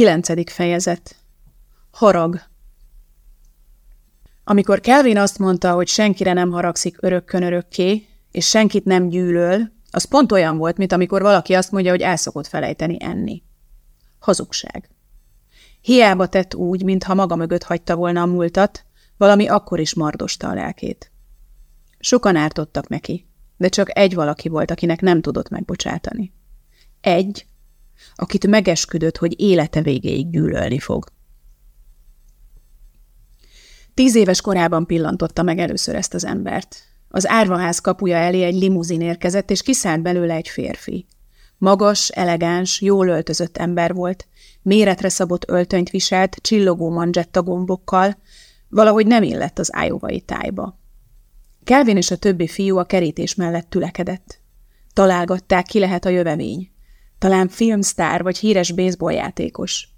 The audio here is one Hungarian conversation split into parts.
Kilencedik fejezet. Harag. Amikor Kelvin azt mondta, hogy senkire nem haragszik örökkön örökké, és senkit nem gyűlöl, az pont olyan volt, mint amikor valaki azt mondja, hogy el szokott felejteni enni. Hazugság. Hiába tett úgy, mintha maga mögött hagyta volna a múltat, valami akkor is mardosta a lelkét. Sokan ártottak neki, de csak egy valaki volt, akinek nem tudott megbocsátani. Egy, akit megesküdött, hogy élete végéig gyűlölni fog. Tíz éves korában pillantotta meg először ezt az embert. Az árvaház kapuja elé egy limuzin érkezett, és kiszállt belőle egy férfi. Magas, elegáns, jól öltözött ember volt, méretre szabott öltönyt viselt, csillogó manzsetta gombokkal, valahogy nem illett az ájóvai tájba. Kelvin és a többi fiú a kerítés mellett tülekedett. Találgatták, ki lehet a jövemény. Talán filmsztár vagy híres baseballjátékos.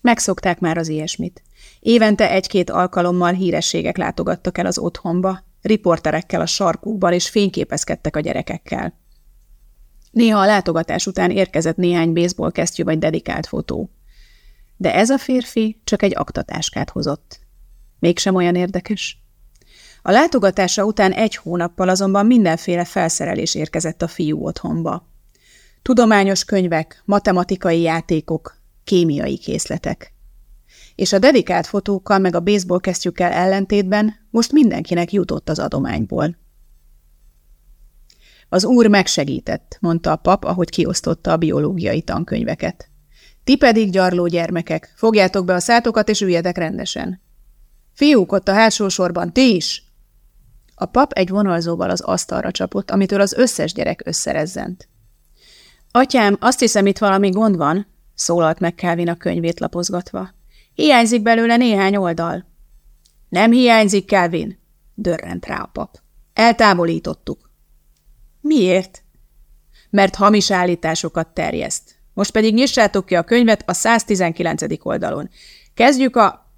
Megszokták már az ilyesmit. Évente egy-két alkalommal hírességek látogattak el az otthonba, riporterekkel a sarkukban, és fényképezkedtek a gyerekekkel. Néha a látogatás után érkezett néhány baseball kesztyű vagy dedikált fotó. De ez a férfi csak egy aktatáskát hozott. Mégsem olyan érdekes? A látogatása után egy hónappal azonban mindenféle felszerelés érkezett a fiú otthonba. Tudományos könyvek, matematikai játékok, kémiai készletek. És a dedikált fotókkal meg a baseball kesztyűkkel ellentétben most mindenkinek jutott az adományból. Az úr megsegített, mondta a pap, ahogy kiosztotta a biológiai tankönyveket. Ti pedig, gyarló gyermekek, fogjátok be a szátokat és üljetek rendesen. Fiúk ott a hátsó sorban, ti is! A pap egy vonalzóval az asztalra csapott, amitől az összes gyerek összerezzent. Atyám, azt hiszem, itt valami gond van, szólalt meg Kelvin a könyvét lapozgatva. Hiányzik belőle néhány oldal. Nem hiányzik, Kelvin, dörrent rá a pap. Eltávolítottuk. Miért? Mert hamis állításokat terjeszt. Most pedig nyissátok ki a könyvet a 119. oldalon. Kezdjük a...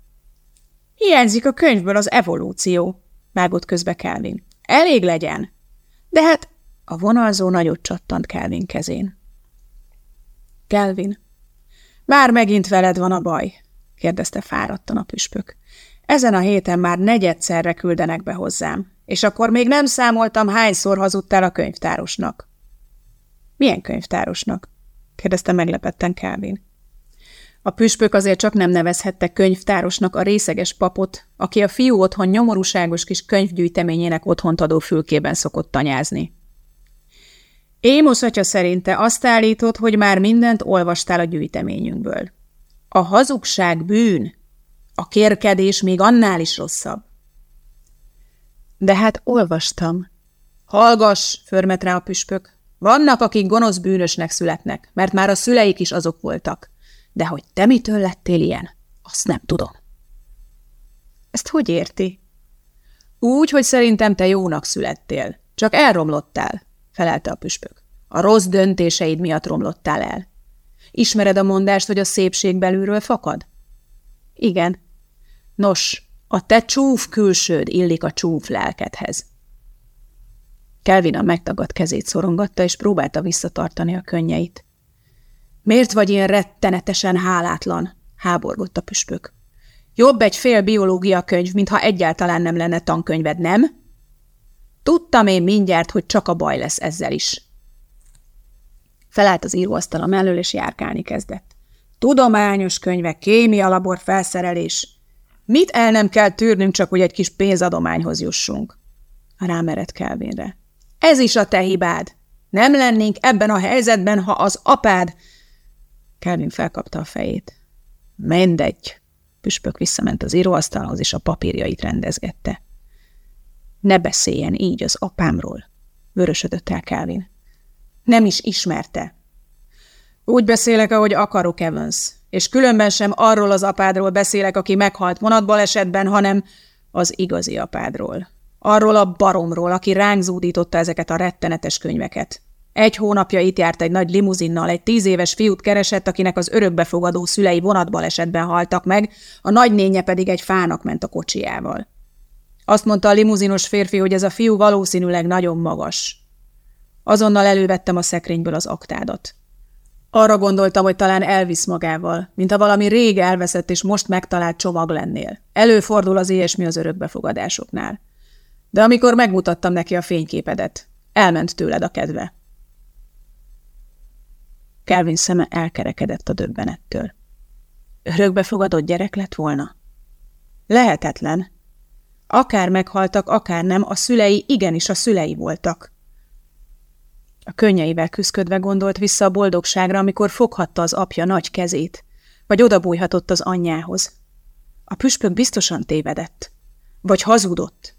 Hiányzik a könyvből az evolúció, vágott közbe Kelvin. Elég legyen. De hát a vonalzó nagyot csattant Kelvin kezén. Kelvin. Már megint veled van a baj, kérdezte fáradtan a püspök. Ezen a héten már negyedszerre küldenek be hozzám, és akkor még nem számoltam, hányszor hazudtál a könyvtárosnak. Milyen könyvtárosnak? kérdezte meglepetten Kelvin. A püspök azért csak nem nevezhette könyvtárosnak a részeges papot, aki a fiú otthon nyomorúságos kis könyvgyűjteményének otthont adó fülkében szokott tanyázni. Émosz atya szerinte azt állított, hogy már mindent olvastál a gyűjteményünkből. A hazugság bűn, a kérkedés még annál is rosszabb. De hát olvastam. Hallgass, förmet rá a püspök. Vannak, akik gonosz bűnösnek születnek, mert már a szüleik is azok voltak. De hogy te mitől lettél ilyen, azt nem tudom. Ezt hogy érti? Úgy, hogy szerintem te jónak születtél, csak elromlottál felelte a püspök. A rossz döntéseid miatt romlottál el. Ismered a mondást, hogy a szépség belülről fakad? Igen. Nos, a te csúf külsőd illik a csúf lelkedhez. Kelvin a megtagadt kezét szorongatta, és próbálta visszatartani a könnyeit. Miért vagy ilyen rettenetesen hálátlan? háborgott a püspök. Jobb egy fél biológia könyv, mintha egyáltalán nem lenne tankönyved, nem? Tudtam én mindjárt, hogy csak a baj lesz ezzel is. Felállt az íróasztala mellől, és járkálni kezdett. Tudományos könyvek, kémia labor felszerelés. Mit el nem kell tűrnünk, csak hogy egy kis pénzadományhoz jussunk? Rámerett Kelvinre. Ez is a te hibád. Nem lennénk ebben a helyzetben, ha az apád... Kelvin felkapta a fejét. Mindegy. Püspök visszament az íróasztalhoz, és a papírjait rendezgette. Ne beszéljen így az apámról, vörösödött el Calvin. Nem is ismerte. Úgy beszélek, ahogy akarok, Evans, és különben sem arról az apádról beszélek, aki meghalt vonatbalesetben, hanem az igazi apádról. Arról a baromról, aki ránk zúdította ezeket a rettenetes könyveket. Egy hónapja itt járt egy nagy limuzinnal, egy tíz éves fiút keresett, akinek az örökbefogadó szülei vonatbalesetben haltak meg, a nagynénye pedig egy fának ment a kocsiával. Azt mondta a limuzinos férfi, hogy ez a fiú valószínűleg nagyon magas. Azonnal elővettem a szekrényből az aktádat. Arra gondoltam, hogy talán elvisz magával, mint ha valami rég elveszett és most megtalált csomag lennél. Előfordul az ilyesmi az örökbefogadásoknál. De amikor megmutattam neki a fényképedet, elment tőled a kedve. Kelvin szeme elkerekedett a döbbenettől. Örökbefogadott gyerek lett volna? Lehetetlen. Akár meghaltak, akár nem, a szülei igenis a szülei voltak. A könnyeivel küszködve gondolt vissza a boldogságra, amikor foghatta az apja nagy kezét, vagy odabújhatott az anyjához. A püspök biztosan tévedett. Vagy hazudott.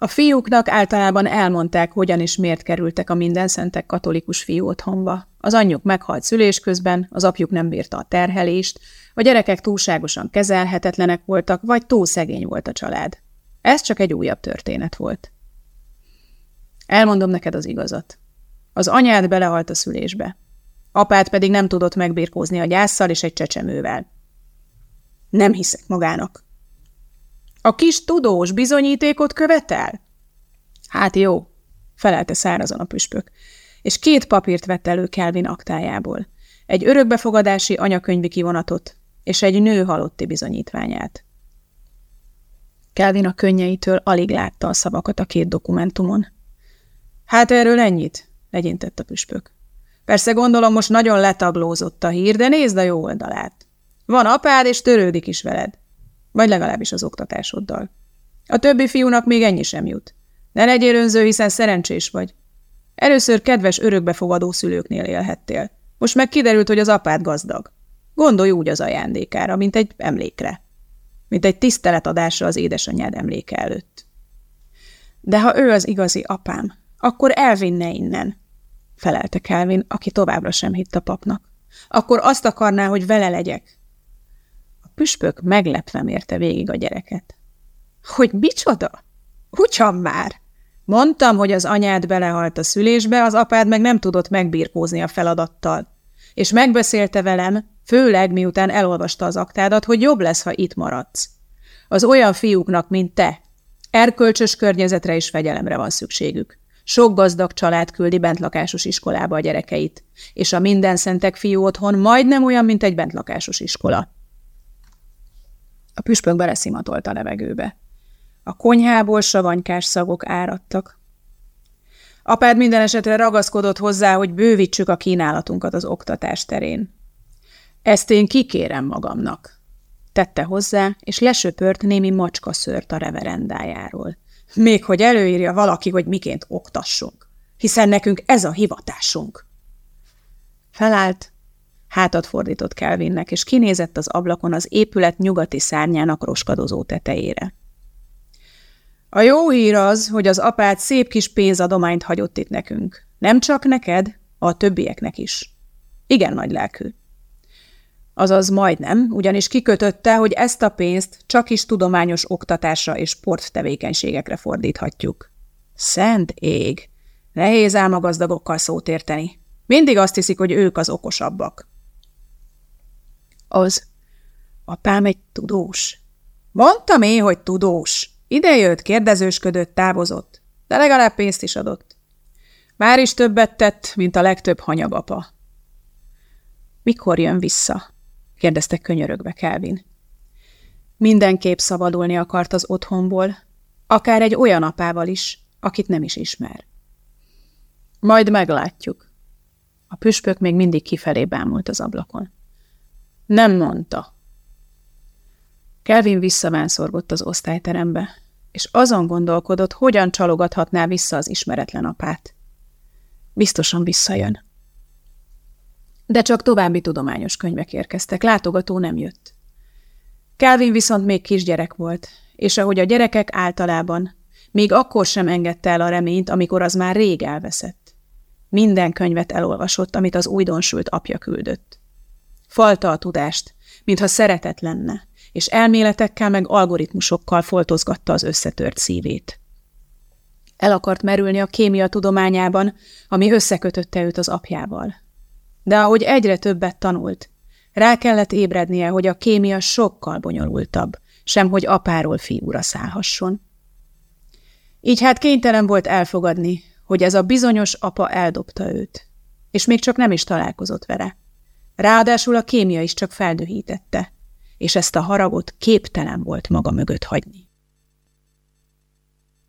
A fiúknak általában elmondták, hogyan és miért kerültek a mindenszentek katolikus fiú otthonba. Az anyjuk meghalt szülés közben, az apjuk nem bírta a terhelést, a gyerekek túlságosan kezelhetetlenek voltak, vagy túl szegény volt a család. Ez csak egy újabb történet volt. Elmondom neked az igazat. Az anyád belehalt a szülésbe. Apát pedig nem tudott megbírkózni a gyászsal és egy csecsemővel. Nem hiszek magának. A kis tudós bizonyítékot követel? Hát jó, felelte szárazon a püspök, és két papírt vett elő Kelvin aktájából. Egy örökbefogadási anyakönyvi kivonatot, és egy nő halotti bizonyítványát. Kelvin a könnyeitől alig látta a szavakat a két dokumentumon. Hát erről ennyit, legyintett a püspök. Persze gondolom most nagyon letaglózott a hír, de nézd a jó oldalát. Van apád, és törődik is veled. Vagy legalábbis az oktatásoddal. A többi fiúnak még ennyi sem jut. Ne legyél önző, hiszen szerencsés vagy. Először kedves örökbefogadó szülőknél élhettél. Most meg kiderült, hogy az apád gazdag. Gondolj úgy az ajándékára, mint egy emlékre. Mint egy tiszteletadásra az édesanyád emléke előtt. De ha ő az igazi apám, akkor elvinne innen, felelte Kelvin, aki továbbra sem hitt a papnak. Akkor azt akarná, hogy vele legyek. Püspök meglepve mérte végig a gyereket. Hogy micsoda? Ugyan már! Mondtam, hogy az anyád belehalt a szülésbe, az apád meg nem tudott megbírkózni a feladattal. És megbeszélte velem, főleg miután elolvasta az aktádat, hogy jobb lesz, ha itt maradsz. Az olyan fiúknak, mint te, erkölcsös környezetre és fegyelemre van szükségük. Sok gazdag család küldi bentlakásos iskolába a gyerekeit, és a minden szentek fiú otthon majdnem olyan, mint egy bentlakásos iskola. A püspök beleszimatolt a levegőbe. A konyhából savanykás szagok áradtak. Apád minden esetre ragaszkodott hozzá, hogy bővítsük a kínálatunkat az oktatás terén. Ezt én kikérem magamnak, tette hozzá, és lesöpört némi macska szört a reverendájáról. Még hogy előírja valaki, hogy miként oktassunk, hiszen nekünk ez a hivatásunk. Felállt, hátat fordított Kelvinnek, és kinézett az ablakon az épület nyugati szárnyának roskadozó tetejére. A jó hír az, hogy az apád szép kis pénzadományt hagyott itt nekünk. Nem csak neked, a többieknek is. Igen nagy lelkű. Azaz majdnem, ugyanis kikötötte, hogy ezt a pénzt csak is tudományos oktatásra és sporttevékenységekre fordíthatjuk. Szent ég! Nehéz ám a gazdagokkal szót érteni. Mindig azt hiszik, hogy ők az okosabbak. Az. Apám egy tudós. Mondtam én, hogy tudós. Ide jött, kérdezősködött, távozott, de legalább pénzt is adott. Már is többet tett, mint a legtöbb hanyagapa. Mikor jön vissza? kérdezte könyörögve Kelvin. Mindenképp szabadulni akart az otthonból, akár egy olyan apával is, akit nem is ismer. Majd meglátjuk. A püspök még mindig kifelé bámult az ablakon. Nem mondta. Kelvin visszavánszorgott az osztályterembe, és azon gondolkodott, hogyan csalogathatná vissza az ismeretlen apát. Biztosan visszajön. De csak további tudományos könyvek érkeztek, látogató nem jött. Kelvin viszont még kisgyerek volt, és ahogy a gyerekek általában, még akkor sem engedte el a reményt, amikor az már rég elveszett. Minden könyvet elolvasott, amit az újdonsült apja küldött. Falta a tudást, mintha szeretet lenne, és elméletekkel meg algoritmusokkal foltozgatta az összetört szívét. El akart merülni a kémia tudományában, ami összekötötte őt az apjával. De ahogy egyre többet tanult, rá kellett ébrednie, hogy a kémia sokkal bonyolultabb, sem hogy apáról fiúra szállhasson. Így hát kénytelen volt elfogadni, hogy ez a bizonyos apa eldobta őt, és még csak nem is találkozott vele. Ráadásul a kémia is csak feldühítette, és ezt a haragot képtelen volt maga mögött hagyni.